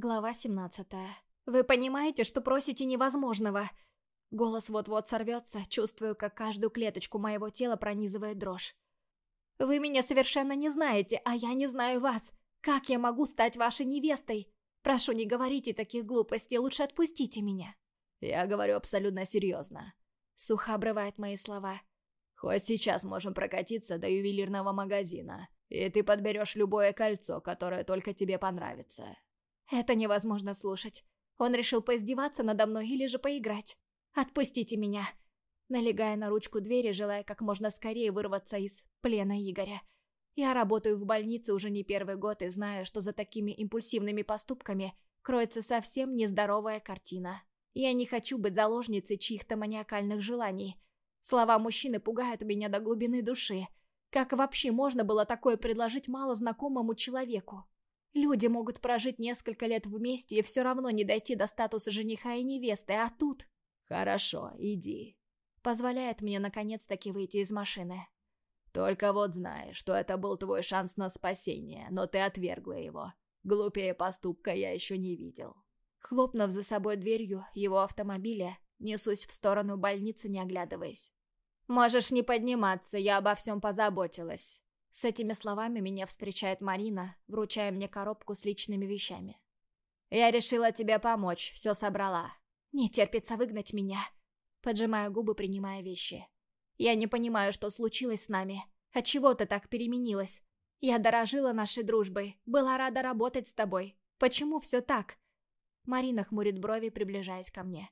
Глава 17. Вы понимаете, что просите невозможного? Голос вот-вот сорвется, чувствую, как каждую клеточку моего тела пронизывает дрожь. Вы меня совершенно не знаете, а я не знаю вас. Как я могу стать вашей невестой? Прошу, не говорите таких глупостей, лучше отпустите меня. Я говорю абсолютно серьезно. Сухо обрывает мои слова. Хоть сейчас можем прокатиться до ювелирного магазина, и ты подберешь любое кольцо, которое только тебе понравится. Это невозможно слушать. Он решил поиздеваться надо мной или же поиграть. Отпустите меня. Налегая на ручку двери, желая как можно скорее вырваться из плена Игоря. Я работаю в больнице уже не первый год и знаю, что за такими импульсивными поступками кроется совсем нездоровая картина. Я не хочу быть заложницей чьих-то маниакальных желаний. Слова мужчины пугают меня до глубины души. Как вообще можно было такое предложить малознакомому человеку? Люди могут прожить несколько лет вместе и все равно не дойти до статуса жениха и невесты, а тут... «Хорошо, иди», — позволяет мне наконец-таки выйти из машины. «Только вот знай, что это был твой шанс на спасение, но ты отвергла его. Глупее поступка я еще не видел». Хлопнув за собой дверью его автомобиля, несусь в сторону больницы, не оглядываясь. «Можешь не подниматься, я обо всем позаботилась». С этими словами меня встречает Марина, вручая мне коробку с личными вещами. «Я решила тебе помочь, все собрала. Не терпится выгнать меня». Поджимая губы, принимая вещи. «Я не понимаю, что случилось с нами. Отчего ты так переменилась? Я дорожила нашей дружбой, была рада работать с тобой. Почему все так?» Марина хмурит брови, приближаясь ко мне.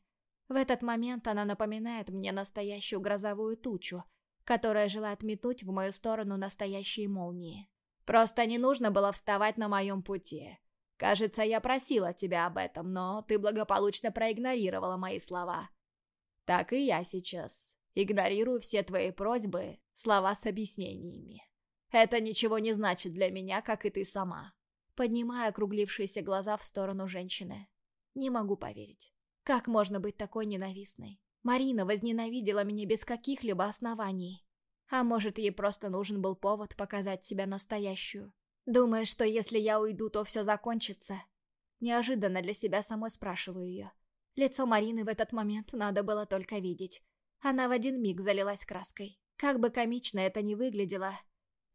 В этот момент она напоминает мне настоящую грозовую тучу — которая желает метнуть в мою сторону настоящие молнии. Просто не нужно было вставать на моем пути. Кажется, я просила тебя об этом, но ты благополучно проигнорировала мои слова. Так и я сейчас. Игнорирую все твои просьбы, слова с объяснениями. Это ничего не значит для меня, как и ты сама. Поднимая округлившиеся глаза в сторону женщины. Не могу поверить. Как можно быть такой ненавистной? Марина возненавидела меня без каких-либо оснований. А может, ей просто нужен был повод показать себя настоящую. Думая, что если я уйду, то все закончится. Неожиданно для себя самой спрашиваю ее. Лицо Марины в этот момент надо было только видеть. Она в один миг залилась краской. Как бы комично это ни выглядело.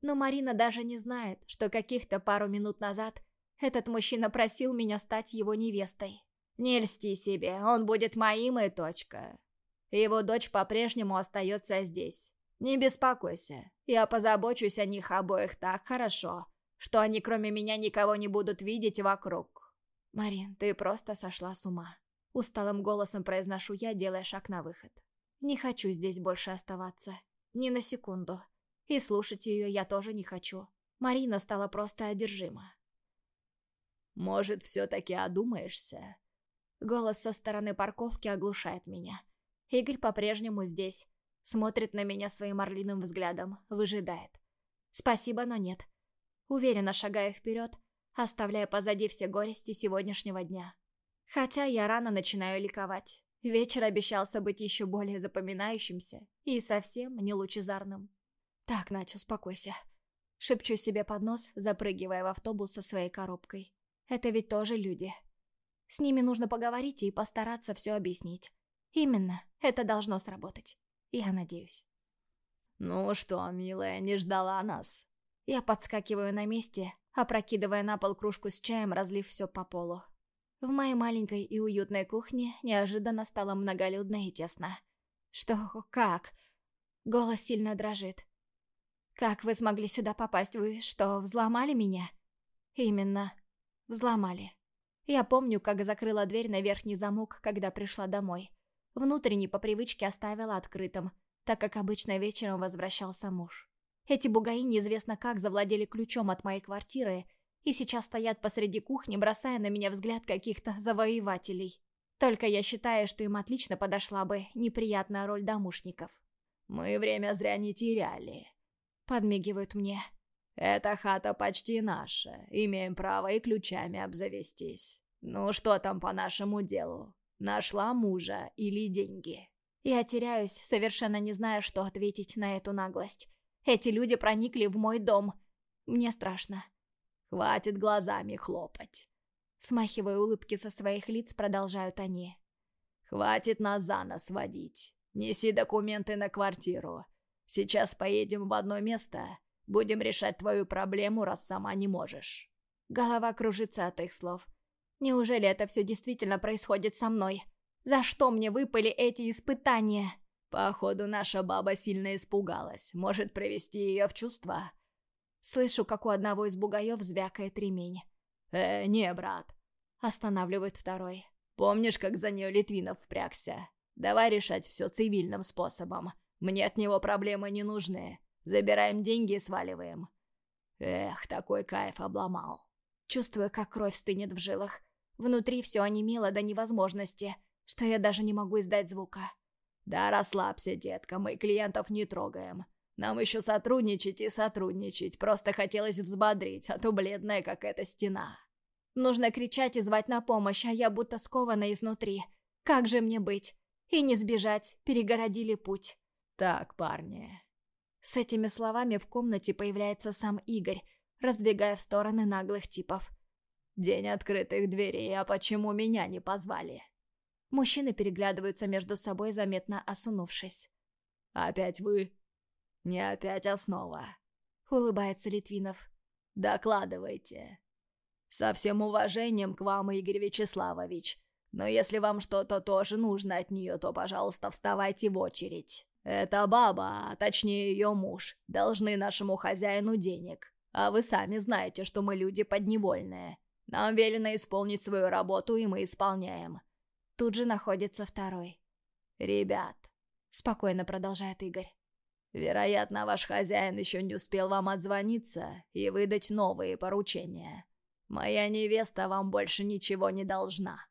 Но Марина даже не знает, что каких-то пару минут назад этот мужчина просил меня стать его невестой. «Не льсти себе, он будет моим и точка. Его дочь по-прежнему остается здесь. Не беспокойся, я позабочусь о них обоих так хорошо, что они кроме меня никого не будут видеть вокруг. Марин, ты просто сошла с ума. Усталым голосом произношу я, делая шаг на выход. Не хочу здесь больше оставаться. Ни на секунду. И слушать ее я тоже не хочу. Марина стала просто одержима. «Может, все-таки одумаешься?» Голос со стороны парковки оглушает меня. Игорь по-прежнему здесь. Смотрит на меня своим орлиным взглядом, выжидает. Спасибо, но нет. Уверенно шагаю вперед, оставляя позади все горести сегодняшнего дня. Хотя я рано начинаю ликовать. Вечер обещался быть еще более запоминающимся и совсем не лучезарным. «Так, Надь, успокойся». Шепчу себе под нос, запрыгивая в автобус со своей коробкой. «Это ведь тоже люди. С ними нужно поговорить и постараться все объяснить. Именно, это должно сработать. Я надеюсь. «Ну что, милая, не ждала нас?» Я подскакиваю на месте, опрокидывая на пол кружку с чаем, разлив все по полу. В моей маленькой и уютной кухне неожиданно стало многолюдно и тесно. «Что? Как?» Голос сильно дрожит. «Как вы смогли сюда попасть? Вы что, взломали меня?» «Именно. Взломали. Я помню, как закрыла дверь на верхний замок, когда пришла домой. Внутренний по привычке оставила открытым, так как обычно вечером возвращался муж. Эти бугаи неизвестно как завладели ключом от моей квартиры и сейчас стоят посреди кухни, бросая на меня взгляд каких-то завоевателей. Только я считаю, что им отлично подошла бы неприятная роль домушников. «Мы время зря не теряли», — подмигивают мне. «Эта хата почти наша, имеем право и ключами обзавестись. Ну что там по нашему делу?» Нашла мужа или деньги? Я теряюсь, совершенно не зная, что ответить на эту наглость. Эти люди проникли в мой дом. Мне страшно. Хватит глазами хлопать. Смахивая улыбки со своих лиц, продолжают они. «Хватит нас за нос водить. Неси документы на квартиру. Сейчас поедем в одно место. Будем решать твою проблему, раз сама не можешь». Голова кружится от их слов. Неужели это все действительно происходит со мной? За что мне выпали эти испытания? Походу, наша баба сильно испугалась. Может, провести ее в чувство? Слышу, как у одного из бугаев звякает ремень. «Э, не, брат!» Останавливает второй. «Помнишь, как за нее Литвинов впрягся? Давай решать все цивильным способом. Мне от него проблемы не нужны. Забираем деньги и сваливаем». Эх, такой кайф обломал. Чувствую, как кровь стынет в жилах. Внутри все онемело до невозможности, что я даже не могу издать звука. «Да расслабься, детка, мы клиентов не трогаем. Нам еще сотрудничать и сотрудничать. Просто хотелось взбодрить, а то бледная, как эта стена». Нужно кричать и звать на помощь, а я будто скована изнутри. Как же мне быть? И не сбежать, перегородили путь. «Так, парни...» С этими словами в комнате появляется сам Игорь, раздвигая в стороны наглых типов. «День открытых дверей, а почему меня не позвали?» Мужчины переглядываются между собой, заметно осунувшись. «Опять вы?» «Не опять основа», — улыбается Литвинов. «Докладывайте». «Со всем уважением к вам, Игорь Вячеславович. Но если вам что-то тоже нужно от нее, то, пожалуйста, вставайте в очередь. Эта баба, а точнее ее муж, должны нашему хозяину денег. А вы сами знаете, что мы люди подневольные. Нам велено исполнить свою работу, и мы исполняем. Тут же находится второй. «Ребят», — спокойно продолжает Игорь. «Вероятно, ваш хозяин еще не успел вам отзвониться и выдать новые поручения. Моя невеста вам больше ничего не должна».